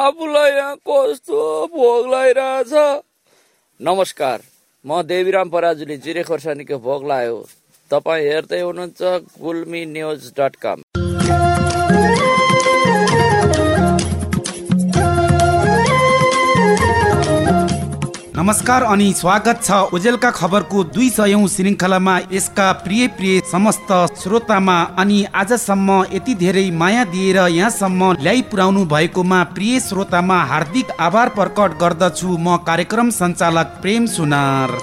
आफूलाई यहाँ कस्तो भोग लगाइरहेछ नमस्कार म देवीराम पराजुली जिरे खोर्सानीको भोग लायो। तपाईँ हेर्दै हुनुहुन्छ गुल्मी न्युज डट कम। नमस्कार अनि स्वागत छ ओजेलका खबरको दुई सयौं श्रृङ्खलामा। यसका प्रिय प्रिय समस्त श्रोतामा अनि आजसम्म यति धेरै माया दिएर यहाँसम्म ल्याइ पुर्याउनु भएकोमा प्रिय श्रोतामा हार्दिक आभार प्रकट गर्दछु। म कार्यक्रम सञ्चालक प्रेम सुनार।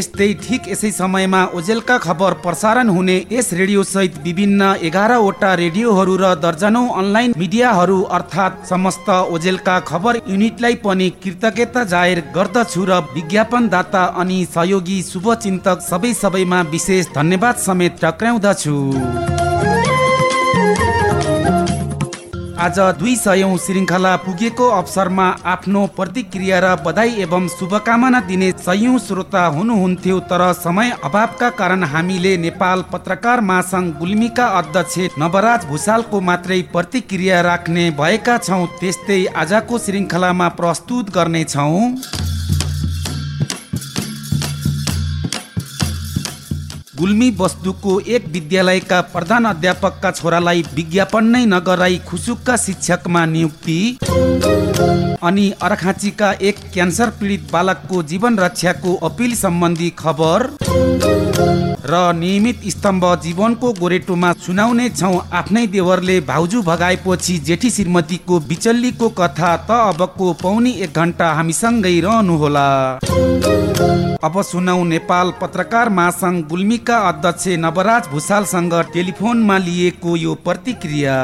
त्यस्तै ठिक यसै समयमा ओजेलका खबर प्रसारण हुने यस रेडियो सहित विभिन्न एघारवटा रेडियोहरू र दर्जनौ अनलाइन मिडियाहरू अर्थात् समस्त ओजेलका खबर युनिटलाई पनि कृतज्ञता जाहेर गर्दछु र विज्ञापनदाता अनि सहयोगी शुभचिन्तक सबै सबैमा विशेष धन्यवाद समेत टक्राउँदछु आज दुई सयौं श्रृङ्खला पुगेको अवसरमा आफ्नो प्रतिक्रिया र बधाई एवं शुभकामना दिने सयौं श्रोता हुनुहुन्थ्यो तर समय अभावका कारण हामीले नेपाल पत्रकार महासङ्घ गुल्मीका अध्यक्ष नवराज भूषालको मात्रै प्रतिक्रिया राख्ने भएका छौँ त्यस्तै आजको श्रृङ्खलामा प्रस्तुत गर्नेछौँ। गुल्मी वस्तुको एक विद्यालयका प्रधान अध्यापकका छोरालाई विज्ञापन नै नगराई खुसुकका शिक्षकमा नियुक्ति। अनि अर्खाँचीका एक क्यान्सर पीडित बालकको जीवन रक्षाको अपिल सम्बन्धी खबर। र नियमित स्तम्भ जीवनको गोरेटोमा सुनाउने छौँ आफ्नै देवरले भाउजू भगाएपछि जेठी श्रीमतीको बिचल्लीको कथा त अबको पौनी एक घन्टा हामीसँगै रहनुहोला। अब सुनौ नेपाल पत्रकार महासङ्घ गुल्मीका अध्यक्ष नवराज भूषालसँग टेलिफोनमा लिएको यो प्रतिक्रिया।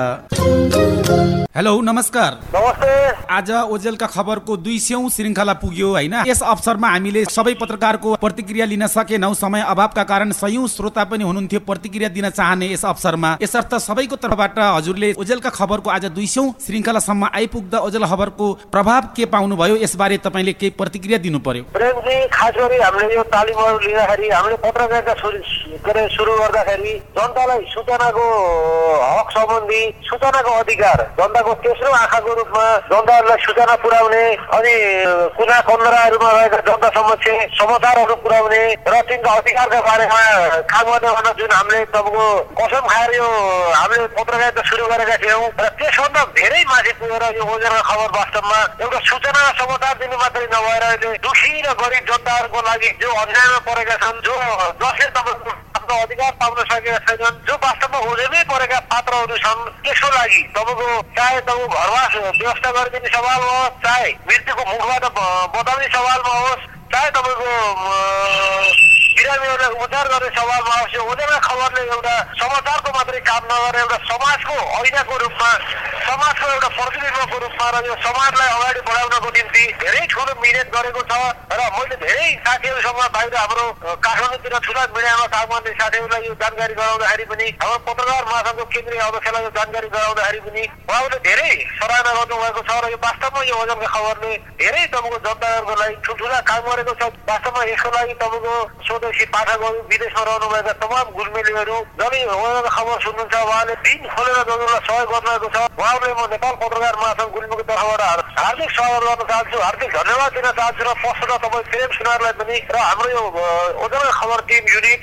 हेलो नमस्कार। नमस्ते। आज ओजेलका खबरको दुई सौ श्रृङ्खला पुग्यो होइन? यस अवसरमा हामीले सबै पत्रकारको प्रतिक्रिया लिन सकेनौ समय अभावका कारण सयौं श्रोता पनि हुनुहुन्थ्यो प्रतिक्रिया दिन चाहने यस अवसरमा। यसर्थ सबैको तर्फबाट हजुरले ओजेलका खबरको आज दुई सौ श्रृङ्खलासम्म आइपुग्दा ओजेल खबरको प्रभाव के पाउनुभयो यसबारे तपाईँले केही प्रतिक्रिया दिनु पर्यो खास गरी हामीले यो तालिमहरू लिँदाखेरि हामीले पत्रकारिता सुरु गर्दाखेरि जनतालाई सूचनाको हक सम्बन्धी सूचनाको अधिकार जनताको तेस्रो आँखाको रूपमा जनताहरूलाई सूचना पुर्याउने अनि कुना कन्दराहरूमा रहेका जनता समक्ष समाचारहरू पुर्याउने र तिनको अधिकारका बारेमा काम गर्ने जुन हामीले तपाईँको कसम खाएर यो हामीले पत्रकारिता सुरु गरेका थियौँ र त्यसभन्दा धेरै माथि पुगेर यो ओजेलका खबर वास्तवमा एउटा सूचना समाचार दिनु मात्रै नभएर अहिले दुखी र गरिब जनताहरूको लागि जो अन्यायमा परेका छन् जो जसले तपाईँको आफ्नो अधिकार पाउन सकेका छैनन् जो वास्तवमा ओजेलमै परेका पात्रहरू छन् त्यसको लागि तपाईँको चाहे तपाईँको घरवास व्यवस्था गरिदिने सवालमा होस् चाहे मृत्युको मुखबाट ब- बचाउने सवालमा होस् चाहे तपाईँको बिरामीहरूलाई उद्धार गर्ने सवालमा यो ओजेलका खबरले एउटा समाचारको मात्रै काम नगरेर एउटा समाजको ऐनाको रूपमा समाजको एउटा प्रतिनिधित्वको रूपमा र यो समाजलाई अगाडि बढाउनको निम्ति धेरै ठुलो मिहिनेत गरेको छ र मैले धेरै साथीहरूसँग बाहिर हाम्रो काठमाडौँतिर ठुला मिडियामा काम गर्ने साथीहरूलाई यो जानकारी गराउँदाखेरि पनि हाम्रो पत्रकार महासङ्घको केन्द्रीय अध्यक्षलाई यो जानकारी गराउँदाखेरि पनि उहाँहरूले धेरै सराहना गर्नुभएको छ र यो वास्तवमा यो ओजनका खबरले धेरै तपाईँको जनताहरूको लागि ठुल्ठुला काम गरेको छ वास्तवमा यसको लागि तपाईँको स्वदेशी पाठकहरू विदेशमा रहनुभएका तमाम गुल्मेलीहरू जसले ओजनका खबर सुन्नुहुन्छ उहाँले दिन खोलेर जनतालाई सहयोग गर्नुभएको छ उहाँहरूले म नेपाल पत्रकार महासङ्घ गुल्मीको तर्फबाट हार- हार्दिक स्वागत गर्न चाहन्छु हार्दिक धन्यवाद दिन चाहन्छु र पश्चात तपाईँ प्रेम सुनारलाई पनि र हाम्रो यो अ, ओजनका खबर टिम युनिट।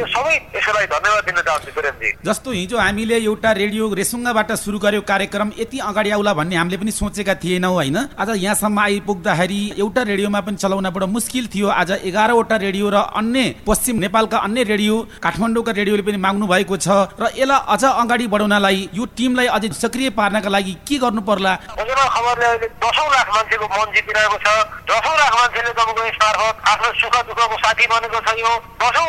यो सबै यसको लागि धन्यवाद दिन चाहन्छु प्रेमजी जस्तो हिजो हामीले एउटा रेडियो रेसुङ्गाबाट सुरु गर्यो कार्यक्रम यति अगाडि आउला भन्ने हामीले पनि सोचेका थिएनौँ होइन? आज यहाँसम्म आइपुग्दाखेरि एउटा रेडियोमा पनि चलाउन बडो मुस्किल थियो। आज एघारवटा रेडियो र अन्य पश्चिम नेपालका अन्य रेडियो काठमाडौँका रेडियोले पनि माग्नु भएको छ। र यसलाई अझ अगाडि बढाउनलाई यो टिमलाई अझै सक्रिय पार्नका लागि के गर्नु पर्ला? खबरले अहिले लाख मान्छेको मन जितिरहेको छ। दसौँ लाख मान्छेले तपाईँको आफ्नो सुख दुःखको साथी बनेको छ यो। दसौँ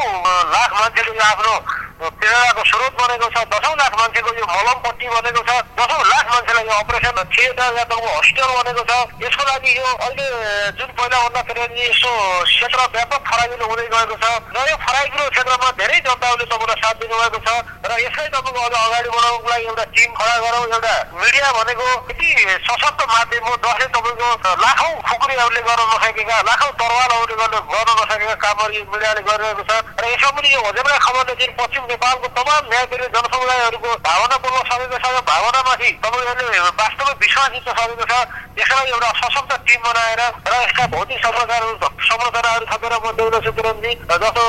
लाख मान्छेले आफ्नो प्रेरणाको स्रोत बनेको छ दसौँ लाख मान्छेको यो मलमपट्टि बनेको छ दसौँ लाख मान्छेलाई यो अपरेसन थिएटर या तपाईँको हस्पिटल बनेको छ यसको लागि यो अहिले जुन पहिलाभन्दा फेरि यसो क्षेत्र व्यापक फराकिलो हुँदै गएको छ र यो फराकिलो क्षेत्रमा धेरै जनताहरूले तपाईँलाई साथ दिनुभएको छ र यसलाई तपाईँको अझ अगाडि बढाउनको लागि एउटा टिम खडा गरौँ एउटा मिडिया भनेको यति सशक्त माध्यम हो जसले तपाईँको लाखौँ खुकुरीहरूले गर्न नसकेका लाखौँ तरवारहरूले गर्न गर्न नसकेका कामहरू यो मिडियाले गरिरहेको छ र यसमा पनि यो होजेलका खबरले जुन पश्चिम नेपालको तमाम न्यायप्रिय जनसमुदायहरूको भावनापूर्वक सबैको सँग भावनामाथि तपाईँहरूले वास्तवमै विश्वास जित्न सकेको छ यसलाई एउटा सशक्त टिम बनाएर र यसका भौतिक संरचनाहरू संरचनाहरू थपेर म देउन सुकिरमजी जस्तो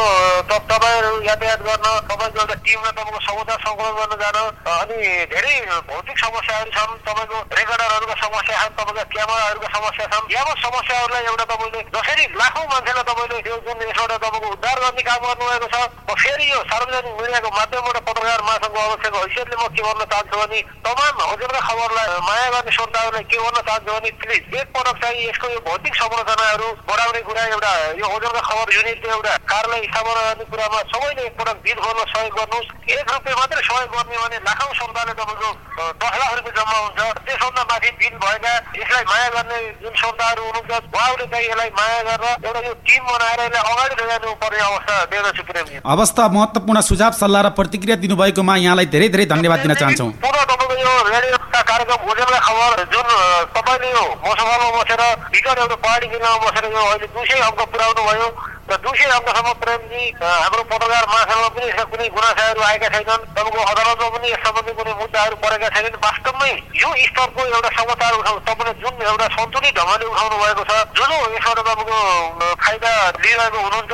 तपाईँहरू यातायात गर्न तपाईँको एउटा टिमलाई तपाईँको समुदाय सङ्कलन गर्न जान अनि धेरै भौतिक समस्याहरू छन् तपाईँको रेकर्डरहरूको समस्या छन् तपाईँको क्यामेराहरूको समस्या छन् यहाँको समस्याहरूलाई एउटा तपाईँले जसरी लाखौँ मान्छेलाई तपाईँले यो जुन यसबाट तपाईँको उद्धार गर्ने काम गर्नुभएको छ फेरि यो सार्वजनिक मिडियाको माध्यमबाट पत्रकार महासङ्घको अध्यक्षको हैसियतले म के भन्न चाहन्छु भने तमाम हजुरका खबरलाई माया गर्ने श्रोताहरूलाई के भन्न चाहन्छु भने प्लिज एकपटक चाहिँ यसको यो भौतिक संरचनाहरू बढाउने कुरा एउटा यो ओजनका खबर युनिटले एउटा कार्यालय स्थापना गर्ने कुरामा सबैले एकपटक बिल गर्न सहयोग गर्नुहोस्। एक रुपियाँ मात्रै सहयोग गर्ने भने लाखौँ श्रोताले तपाईँको दस लाख रुपियाँ जम्मा हुन्छ। त्यसभन्दा माथि बिल भएका यसलाई माया गर्ने जुन श्रोताहरू हुनुहुन्छ उहाँहरूले चाहिँ यसलाई माया गरेर एउटा यो टिम बनाएर यसलाई अगाडि लैजानु पर्ने अवस्था देख्न सुप्रिमजी अवस्था महत्त्वपूर्ण सुझाव सल्लाह र प्रतिक्रिया दिनुभएकोमा यहाँलाई धेरै धेरै धन्यवाद दिन चाहन्छौँ। कार्यक्रम खबर जुन तपाईँले यो मसभामा बसेर विगत एउटा पहाडी जिल्लामा बसेर यो अहिले दुई सय अङ्क पुर्याउनु भयो र सय अङ्कसम्म प्रेमजी हाम्रो पत्रकार महासभामा पनि यसका कुनै गुनासाहरू आएका छैनन् तपाईँको अदालतमा पनि यस सम्बन्धी कुनै मुद्दाहरू परेका छैनन् वास्तवमै यो स्तरको एउटा समाचार उठाउ तपाईँले जुन एउटा सन्तुलित ढङ्गले उठाउनु भएको छ जुन यसबाट तपाईँको फाइदा लिइरहेको हुनुहुन्छ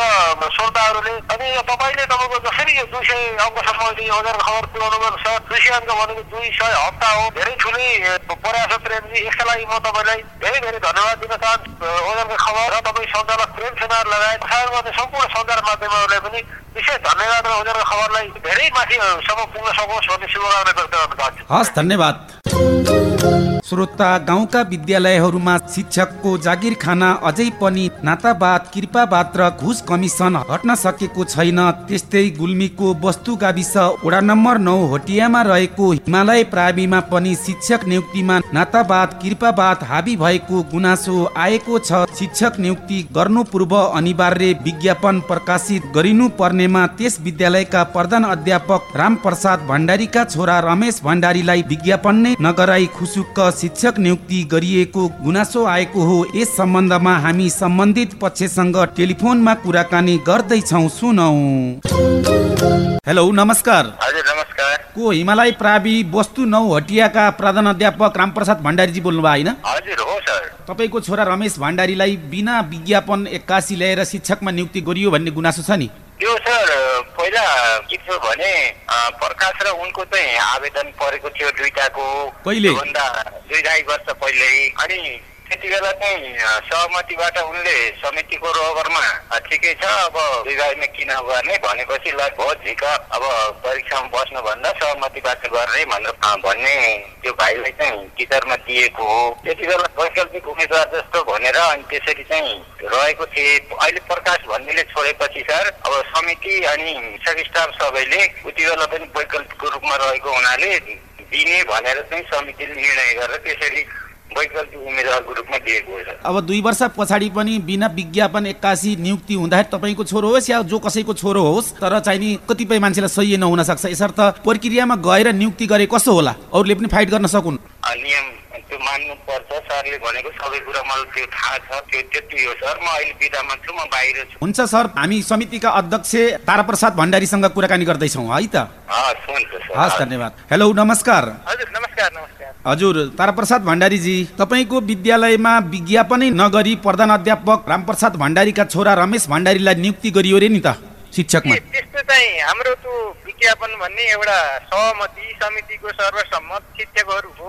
श्रोताहरूले अनि तपाईँले तपाईँको जसरी यो दुई सय अङ्कसम्म अहिले यो हजार खबर पुऱ्याउनु भएको छ दुई सय अङ्क भनेको दुई सय हप्ता हो धेरै ठुलै प्रयास हो प्रेमजी यसका लागि म तपाईँलाई धेरै धेरै धन्यवाद दिन चाहन्छु ओजनको खबर र तपाईँ सञ्चालक प्रेम सेनार लगायत गर्ने सम्पूर्ण सञ्चार माध्यमहरूलाई पनि विशेष धन्यवाद र ओजनको खबरलाई धेरै माथिसम्म पुग्न सकोस् भन्ने शुभकामना व्यक्त गर्न चाहन्छु। हस् धन्यवाद। श्रोता गाउँका विद्यालयहरूमा शिक्षकको जागिर खाना अझै पनि नातावाद कृपावाद र घुस कमिसन हट्न सकेको छैन। त्यस्तै गुल्मीको वस्तु गाविस वडा नम्बर नौ होटियामा रहेको हिमालय प्राविमा पनि शिक्षक नियुक्तिमा नातावाद कृपावाद हाबी भएको गुनासो आएको छ। शिक्षक नियुक्ति गर्नु पूर्व अनिवार्य विज्ञापन प्रकाशित गरिनु पर्नेमा त्यस विद्यालयका प्रधान अध्यापक रामप्रसाद भण्डारीका छोरा रमेश भण्डारीलाई विज्ञापन नै नगराई खुसुक्क शिक्षक नियुक्ति गरिएको गुनासो आएको हो। यस सम्बन्धमा हामी सम्बन्धित पक्षसँग टेलिफोनमा कुराकानी गर्दैछौ। सुनौ। हेलो नमस्कार। नमस्कार। को हिमालय प्रावि वस्तु नौ हटियाका प्रधान अध्यापक रामप्रसाद भण्डारीजी बोल्नुभयो होइन? हजुर हो सर। तपाईँको छोरा रमेश भण्डारीलाई बिना विज्ञापन एक्कासी ल्याएर शिक्षकमा नियुक्ति गरियो भन्ने गुनासो छ नि? त्यो सर पहिला के थियो भने प्रकाश र उनको चाहिँ आवेदन परेको थियो दुईटाको कहिले? भन्दा दुई ढाई वर्ष पहिले अनि त्यति बेला चाहिँ सहमतिबाट उनले समितिको रोगरमा अ, ठिकै छ अब विभागमा किन गर्ने भनेपछि ल झिक अब परीक्षामा बस्नुभन्दा सहमतिबाट गर्ने भनेर भन्ने त्यो भाइलाई चाहिँ टिचरमा दिएको हो। त्यति बेला वैकल्पिक उम्मेद्वार जस्तो भनेर अनि त्यसरी चाहिँ रहेको थिए। अहिले प्रकाश भन्नेले छोडेपछि सर अब समिति अनि स्टाफ सबैले उति बेला पनि वैकल्पिकको रूपमा रहेको हुनाले दिने भनेर चाहिँ समितिले निर्णय गरेर त्यसरी वैकल्पिक उम्मेद्वारको रूपमा दिएको हो। सर अब दुई वर्ष पछाडि पनि बिना विज्ञापन एक्कासी नियुक्ति हुँदाखेरि तपाईँको छोरो होस् या जो कसैको छोरो होस् तर चाहिँ नि कतिपय मान्छेलाई सही नहुन सक्छ। यसर्थ प्रक्रियामा गएर नियुक्ति गरे कसो होला? अरूले पनि फाइट गर्न सकुन्। नियम त्यो मान्नुपर्छ। सरले भनेको सबै कुरा मलाई त्यो थाहा छ। त्यो त्यति हो सर। म अहिले बिदामा छु म बाहिर छु। हुन्छ सर। हामी समितिका अध्यक्ष ताराप्रसाद भण्डारीसँग कुराकानी गर्दैछौँ है त? हस् धन्यवाद। हेलो नमस्कार। हजुर नमस्कार नमस्कार। हजुर ताराप्रसाद भण्डारीजी तपाईँको विद्यालयमा विज्ञापनै नगरी प्रधान अध्यापक रामप्रसाद भण्डारीका छोरा रमेश भण्डारीलाई नियुक्ति गरियो रे नि त शिक्षकमा। त्यस्तो चाहिँ हाम्रो त्यो विज्ञापन भन्ने एउटा सहमति समितिको सर्वसम्मत शिक्षकहरूको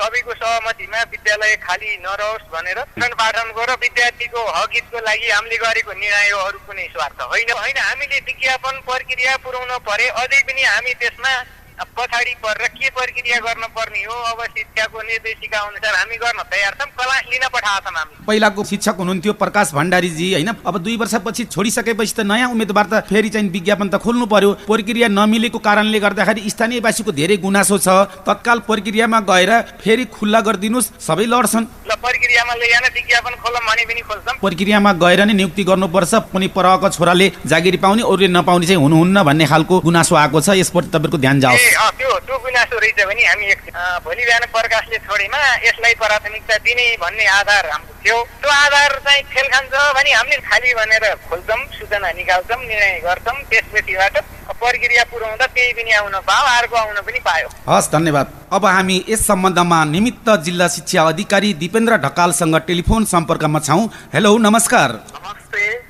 सबैको सहमतिमा विद्यालय खाली नरहोस् भनेर पठन पाठनको र विद्यार्थीको हक हितको लागि हामीले गरेको निर्णय अरू कुनै स्वार्थ होइन। होइन हामीले विज्ञापन प्रक्रिया पुर्याउन परे अझै पनि हामी त्यसमा पछाडि परेर के प्रक्रिया गर्न पर्ने हो? अब शिक्षाको निर्देशिका अनुसार हामी गर्न तयार छौँ। क्लास लिन पठाएको छौँ हामी पहिलाको शिक्षक हुनुहुन्थ्यो प्रकाश भण्डारीजी होइन? अब दुई वर्षपछि छोडिसकेपछि त नयाँ उम्मेदवार त फेरि चाहिँ विज्ञापन त खोल्नु पर्यो। प्रक्रिया नमिलेको कारणले गर्दाखेरि स्थानीयवासीको धेरै गुनासो छ। तत्काल प्रक्रियामा गएर फेरि खुल्ला गरिदिनुहोस्। सबै लड्छन्। ल प्रक्रियामा खोलौँ गएर नै नियुक्ति गर्नुपर्छ कुनै परको छोराले जागिरी पाउने अरूले नपाउने चाहिँ हुनुहुन्न भन्ने खालको गुनासो आएको छ। यसप्रति तपाईँको ध्यान जाओस्। त्यो त्यो गुनासो रहेछ भने हामी भोलि बिहान प्रकाशले छोडेमा यसलाई प्राथमिकता दिने भन्ने आधार हाम्रो थियो। त्यो आधार चाहिँ फेल खान्छ भने हामीले खाली भनेर खोल्छौँ सूचना निकाल्छौँ निर्णय गर्छौँ त्यसपछिबाट प्रक्रिया पुऱ्याउँदा त्यही पनि आउन पायो अर्को आउन पनि पायो। हस् धन्यवाद। अब हामी यस सम्बन्धमा निमित्त जिल्ला शिक्षा अधिकारी दिपेन्द्र ढकालसँग टेलिफोन सम्पर्कमा छौँ। हेलो नमस्कार।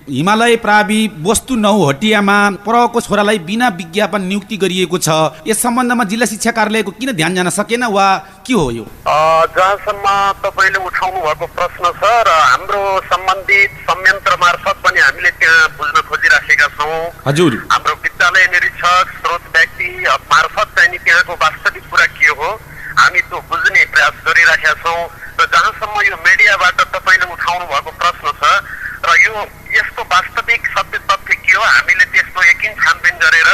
हिमालय प्रावि वस्तु नौ हटियामा परको छोरालाई बिना विज्ञापन नियुक्ति गरिएको छ। यस सम्बन्धमा जिल्ला शिक्षा कार्यालयको किन ध्यान जान सकेन वा के हो यो? जहाँसम्म तपाईँले उठाउनु भएको प्रश्न छ र हाम्रो सम्बन्धित संयन्त्र मार्फत पनि हामीले त्यहाँ बुझ्न खोजिराखेका छौँ। हजुर। हाम्रो विद्यालय निरीक्षक स्रोत व्यक्ति मार्फत चाहिँ त्यहाँको वास्तविक कुरा के हो हामी त्यो बुझ्ने प्रयास गरिराखेका छौँ। र जहाँसम्म यो मिडियाबाट तपाईँले उठाउनु भएको प्रश्न छ र यो यस्तो वास्तविक सत्य तथ्य के हो? हामीले त्यसको यकिन छानबिन गरेर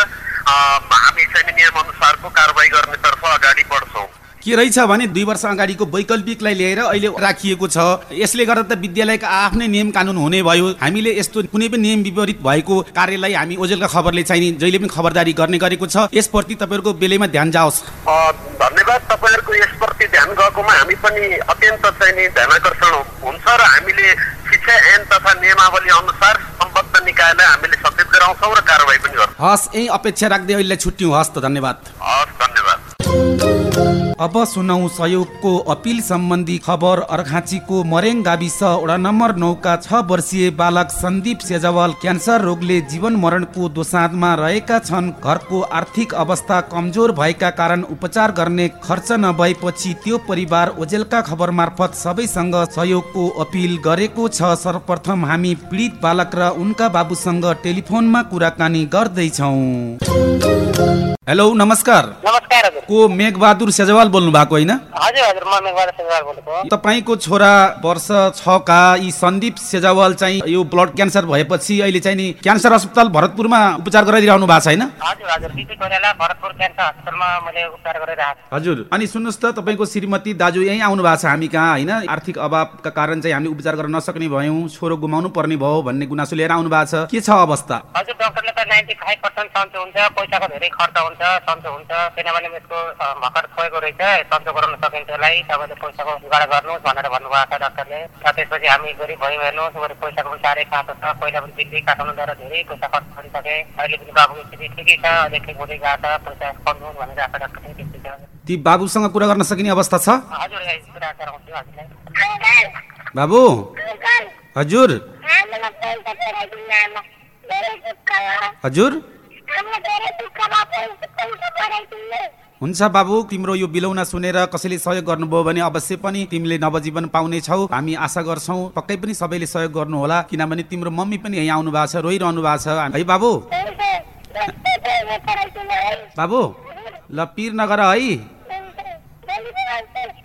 हामी चाहिँ नि नियम अनुसारको कारवाही गर्नेतर्फ अगाडि बढ्छौँ। के रहेछ भने दुई वर्ष अगाडिको वैकल्पिकलाई लिएर अहिले राखिएको छ। यसले गर्दा त विद्यालयका आफ्नै नियम कानुन हुने भयो। हामीले यस्तो कुनै पनि नियम विपरीत भएको कार्यलाई हामी ओजेलका खबरले चाहिँ जहिले पनि खबरदारी गर्ने गरेको छ। यसप्रति तपाईँहरूको बेलैमा ध्यान जाओस्। धन्यवाद तपाईँहरूको यसप्रति ध्यान गएकोमा हामी पनि अत्यन्त चाहिँ नि ध्यानकर्षण हुन्छ र हामीले शिक्षा ऐन तथा नियमावली अनुसार सम्बद्ध निकायलाई हामीले सचेत गराउँछौँ र कारवाही पनि गर्छौँ। हस् यही अपेक्षा राख्दै अहिले छुट्यौँ हस् त धन्यवाद। हस् अब सुनौ सहयोगको अपिल सम्बन्धी खबर। अर्घाँचीको मरेङ गाविस वडा नम्बर नौका छ वर्षीय बालक सन्दीप सेजवाल क्यान्सर रोगले जीवन मरणको दोसाँधमा रहेका छन्। घरको आर्थिक अवस्था कमजोर भएका कारण उपचार गर्ने खर्च नभएपछि त्यो परिवार ओजेलका खबर मार्फत सबैसँग सहयोगको अपिल गरेको छ। सर्वप्रथम हामी पीडित बालक र उनका बाबुसँग टेलिफोनमा कुराकानी गर्दैछौँ। हेलो नमस्कार। को मेघबहादुर सेजवाल बोल्नु भएको होइन तपाईँको छोरा वर्ष छका यी सन्दीप सेजावाल चाहिँ यो ब्लड क्यान्सर भएपछि अहिले चाहिँ नि क्यान्सर अस्पताल भरतपुरमा उपचार गराइरहनु भएको छ होइन हजुर हजुर बिपी कोइराला भरतपुर क्यान्सर हस्पिटलमा मैले उपचार गरिरहेको छु। हजुर। अनि सुन्नुहोस् त तपाईँको श्रीमती दाजु यहीँ आउनु भएको छ हामी कहाँ होइन? आर्थिक अभावका कारण चाहिँ हामी उपचार गर्न नसक्ने भयौँ छोरो गुमाउनु पर्ने भयो भन्ने गुनासो लिएर आउनु भएको छ। के छ अवस्था? हजुर डक्टरले त नाइन्टी फाइभ पर्सेन्ट सन्चो हुन्छ पैसाको धेरै खर्च हुन्छ सन्चो हुन्छ किनभने यसको भर्खर छोएको रहेछ सन्चो गराउन सकिन्छ यसलाई तपाईँले पैसाको जुगाड गर्नुहोस् भनेर भन्नुभएको छ डक्टरले। र त्यसपछि हामी गरिब भयौँ हेर्नुहोस् बरु पैसाको पनि साह्रै खाँचो छ पहिला पनि दिल्ली काठमाडौँद्वारा धेरै पैसा खर्च गरिसकेँ। अहिले पनि बाबुको स्थिति ठिकै छ अहिले ठिक हुँदै गएको छ पैसा भनेर आएको डक्टर पनि त्यस्तै छ। ती बाबुसँग कुरा गर्न सकिने अवस्था छ? हजुर कुरा गराउँछु हजुरलाई। बाबु? हजुर। हजुर। हुन्छ बाबु तिम्रो यो बिलौना सुनेर कसैले सहयोग गर्नुभयो भने अवश्य पनि तिमीले नवजीवन पाउनेछौ हामी आशा गर्छौ पक्कै पनि सबैले सहयोग गर्नुहोला किनभने तिम्रो मम्मी पनि यहीँ आउनु भएको छ रोइरहनु भएको छ। है बाबु? बाबु ल पिर नगर है।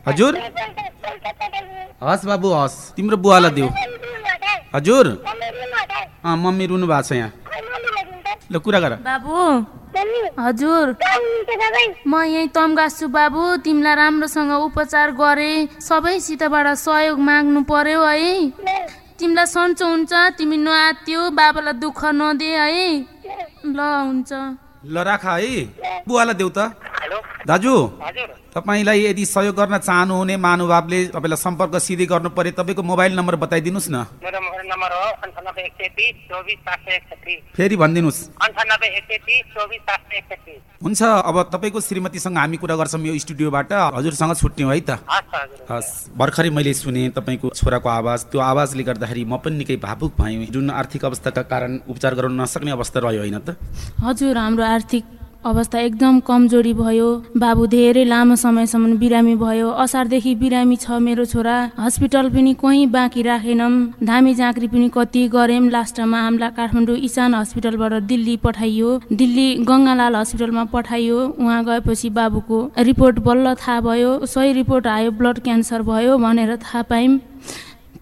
हजुर? हस् बाबु हस्। तिम्रो बुवालाई देऊ। हजुर? अँ मम्मी रुनु भएको छ यहाँ। ल कुरा गर। बाबु हजुर। म यहीँ तम्गासु बाबु तिमीलाई राम्रोसँग उपचार गरे। सबैसितबाट सहयोग माग्नु पर्यो है। तिमीलाई सन्चो हुन्छ तिमी नआत्यो बाबालाई दुःख नदे है। ल हुन्छ। ल राख है। बुवालाई देऊ त। दाजु हजुर। तपाईँलाई यदि सहयोग गर्न चाहनुहुने महानुभावले तपाईँलाई सम्पर्क सिधै गर्नु पर्यो तपाईँको मोबाइल नम्बर बताइदिनुहोस् न। फेरि भनिदिनुहोस्। हुन्छ अब तपाईँको श्रीमतीसँग हामी कुरा गर्छौँ यो स्टुडियोबाट। हजुरसँग छुट्यौँ है त? हस् भर्खरै मैले सुने तपाईँको छोराको आवाज। त्यो आवाजले गर्दाखेरि म पनि निकै भावुक भएँ। जुन आर्थिक अवस्थाका कारण उपचार गराउन नसक्ने अवस्था रह्यो होइन त? हजुर हाम्रो आर्थिक अवस्था एकदम कमजोरी भयो। बाबु धेरै लामो समयसम्म बिरामी भयो। असारदेखि बिरामी छ मेरो छोरा। हस्पिटल पनि कहीँ बाँकी राखेनौँ धामी झाँक्री पनि कति गऱ्यौँ लास्टमा हामीलाई काठमाडौँ इसान हस्पिटलबाट दिल्ली पठाइयो। दिल्ली गङ्गालाल हस्पिटलमा पठाइयो। उहाँ गएपछि बाबुको रिपोर्ट बल्ल थाहा भयो। सही रिपोर्ट आयो ब्लड क्यान्सर भयो भनेर थाहा पायौँ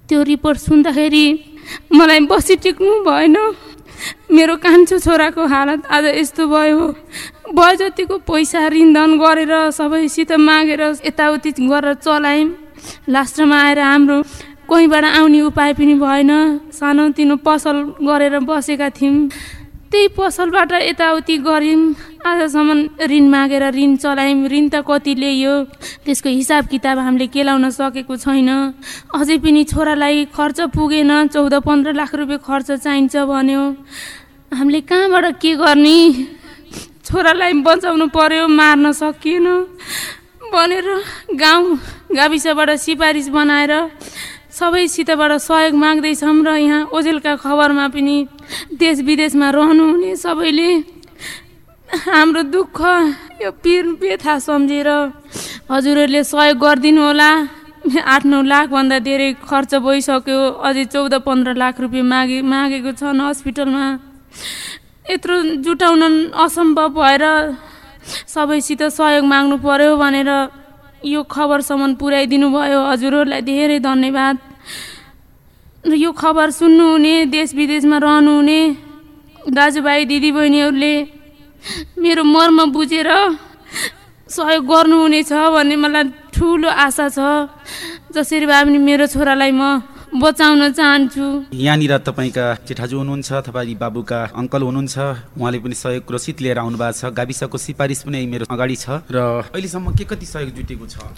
त्यो रिपोर्ट सुन्दाखेरि मलाई बसी टिक्नु भएन। मेरो कान्छो छोराको हालत आज यस्तो भयो। भयो जतिको पैसा ऋणधन गरेर सबैसित मागेर यताउति गरेर चलायौँ। लास्टमा आएर हाम्रो कहीँबाट आउने उपाय पनि भएन। सानोतिनो पसल गरेर बसेका थियौँ। त्यही पसलबाट यताउति गऱ्यौँ आजसम्म ऋण मागेर ऋण चलायौँ। ऋण त कति ल्यायो त्यसको हिसाब किताब हामीले केलाउन सकेको छैन। अझै पनि छोरालाई खर्च पुगेन। चौध पन्ध्र लाख रुपियाँ खर्च चाहिन्छ भन्यो। हामीले कहाँबाट के गर्ने? छोरालाई बचाउनु पर्यो मार्न सकिएन। भनेर गाउँ गाविसबाट सिफारिस बनाएर सबैसितबाट सहयोग माग्दैछौँ र यहाँ ओजेलका खबरमा पनि देश विदेशमा रहनुहुने सबैले हाम्रो दुःख यो पिर व्यथा सम्झेर हजुरहरूले सहयोग गरिदिनु होला। आठ नौ लाखभन्दा धेरै खर्च भइसक्यो। अझै चौध पन्ध्र लाख रुपियाँ मागे मागेको छन् हस्पिटलमा। यत्रो जुटाउन असम्भव भएर सबैसित सहयोग माग्नु पर्यो भनेर यो खबरसम्म पुर्याइदिनु भयो हजुरहरूलाई धेरै धन्यवाद। यो खबर सुन्नुहुने देश विदेशमा रहनुहुने दाजुभाइ दिदीबहिनीहरूले मेरो मर्म बुझेर सहयोग गर्नुहुनेछ भन्ने मलाई ठुलो आशा छ। जसरी भए पनि मेरो छोरालाई म बचाउन चाहन्छु। यहाँनिर तपाईँका जेठाजु हुनुहुन्छ अथवा बाबुका अङ्कल हुनुहुन्छ उहाँले पनि सहयोग रसिद लिएर आउनु भएको छ। गाविसको सिफारिस पनि मेरो अगाडि छ। र अहिलेसम्म के कति सहयोग जुटेको छ?